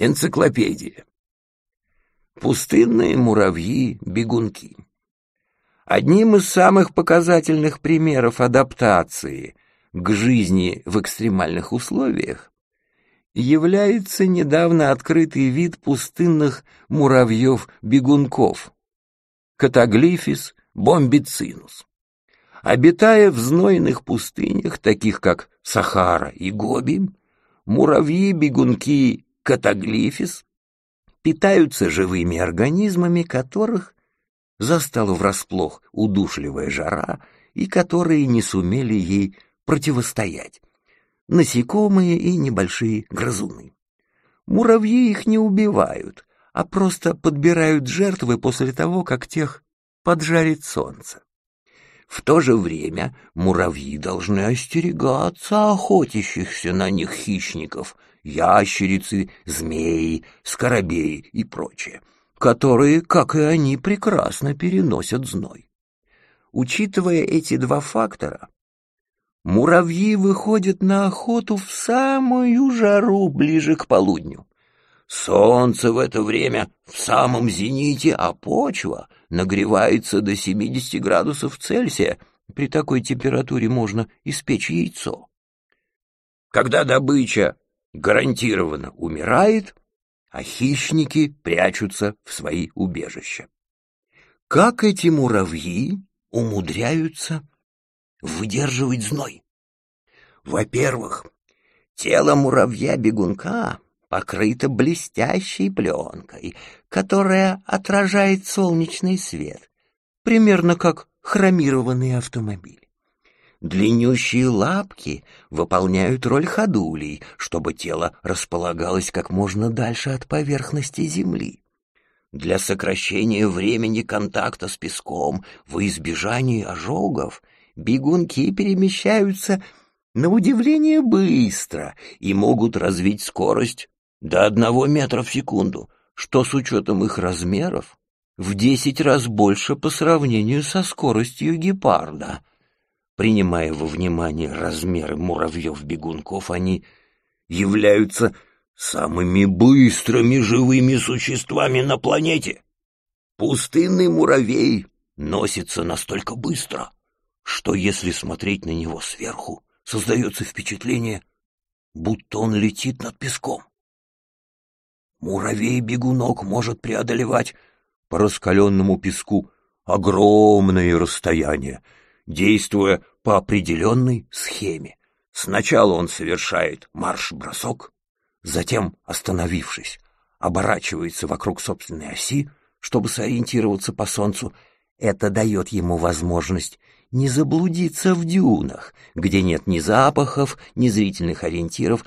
Энциклопедия. Пустынные муравьи-бегунки. Одним из самых показательных примеров адаптации к жизни в экстремальных условиях является недавно открытый вид пустынных муравьев-бегунков – Катаглифис бомбицинус. Обитая в знойных пустынях, таких как Сахара и Гоби, муравьи-бегунки Катаглифис питаются живыми организмами, которых застала врасплох удушливая жара и которые не сумели ей противостоять. Насекомые и небольшие грызуны. Муравьи их не убивают, а просто подбирают жертвы после того, как тех поджарит солнце. В то же время муравьи должны остерегаться охотящихся на них хищников, ящерицы, змеи, скоробеи и прочее, которые, как и они, прекрасно переносят зной. Учитывая эти два фактора, муравьи выходят на охоту в самую жару ближе к полудню. Солнце в это время в самом зените, а почва нагревается до 70 градусов Цельсия. При такой температуре можно испечь яйцо. Когда добыча гарантированно умирает, а хищники прячутся в свои убежища. Как эти муравьи умудряются выдерживать зной? Во-первых, тело муравья-бегунка покрыто блестящей пленкой, которая отражает солнечный свет, примерно как хромированный автомобиль. Длиннющие лапки выполняют роль ходулей, чтобы тело располагалось как можно дальше от поверхности земли. Для сокращения времени контакта с песком во избежание ожогов бегунки перемещаются на удивление быстро и могут развить скорость до одного метра в секунду, что с учетом их размеров в десять раз больше по сравнению со скоростью гепарда. Принимая во внимание размеры муравьев-бегунков, они являются самыми быстрыми живыми существами на планете. Пустынный муравей носится настолько быстро, что если смотреть на него сверху, создается впечатление, будто он летит над песком. Муравей-бегунок может преодолевать по раскаленному песку огромные расстояния, действуя по определенной схеме. Сначала он совершает марш-бросок, затем, остановившись, оборачивается вокруг собственной оси, чтобы сориентироваться по солнцу. Это дает ему возможность не заблудиться в дюнах, где нет ни запахов, ни зрительных ориентиров,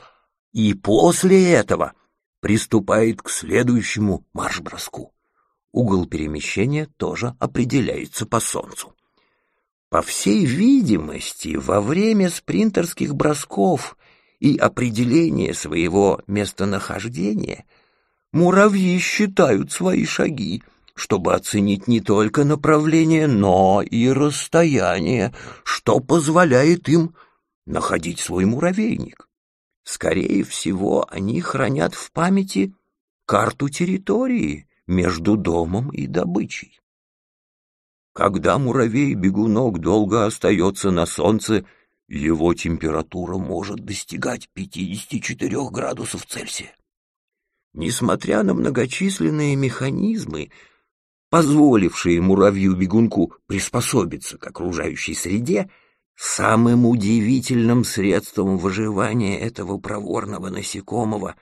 и после этого приступает к следующему марш-броску. Угол перемещения тоже определяется по солнцу. По всей видимости, во время спринтерских бросков и определения своего местонахождения муравьи считают свои шаги, чтобы оценить не только направление, но и расстояние, что позволяет им находить свой муравейник. Скорее всего, они хранят в памяти карту территории между домом и добычей. Когда муравей-бегунок долго остается на солнце, его температура может достигать 54 градусов Цельсия. Несмотря на многочисленные механизмы, позволившие муравью-бегунку приспособиться к окружающей среде, самым удивительным средством выживания этого проворного насекомого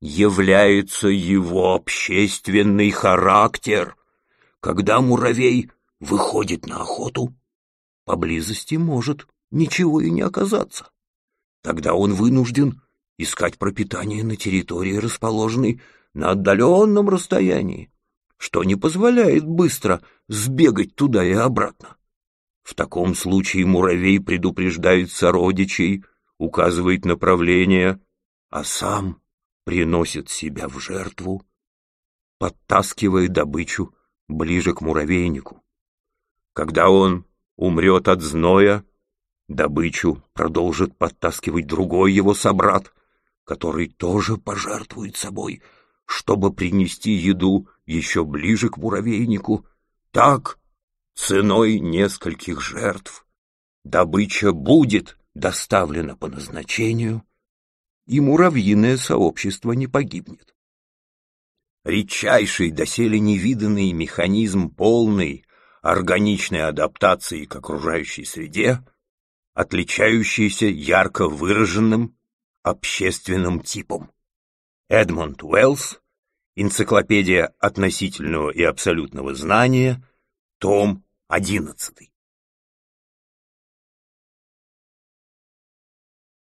является его общественный характер. Когда муравей выходит на охоту, поблизости может ничего и не оказаться. Тогда он вынужден искать пропитание на территории, расположенной на отдаленном расстоянии, что не позволяет быстро сбегать туда и обратно. В таком случае муравей предупреждает сородичей, указывает направление, а сам приносит себя в жертву, подтаскивая добычу ближе к муравейнику. Когда он умрет от зноя, добычу продолжит подтаскивать другой его собрат, который тоже пожертвует собой, чтобы принести еду еще ближе к муравейнику. Так, ценой нескольких жертв, добыча будет доставлена по назначению, и муравьиное сообщество не погибнет. Редчайший доселе невиданный механизм полной органичной адаптации к окружающей среде, отличающийся ярко выраженным общественным типом. Эдмонд Уэллс, Энциклопедия относительного и абсолютного знания, том 11.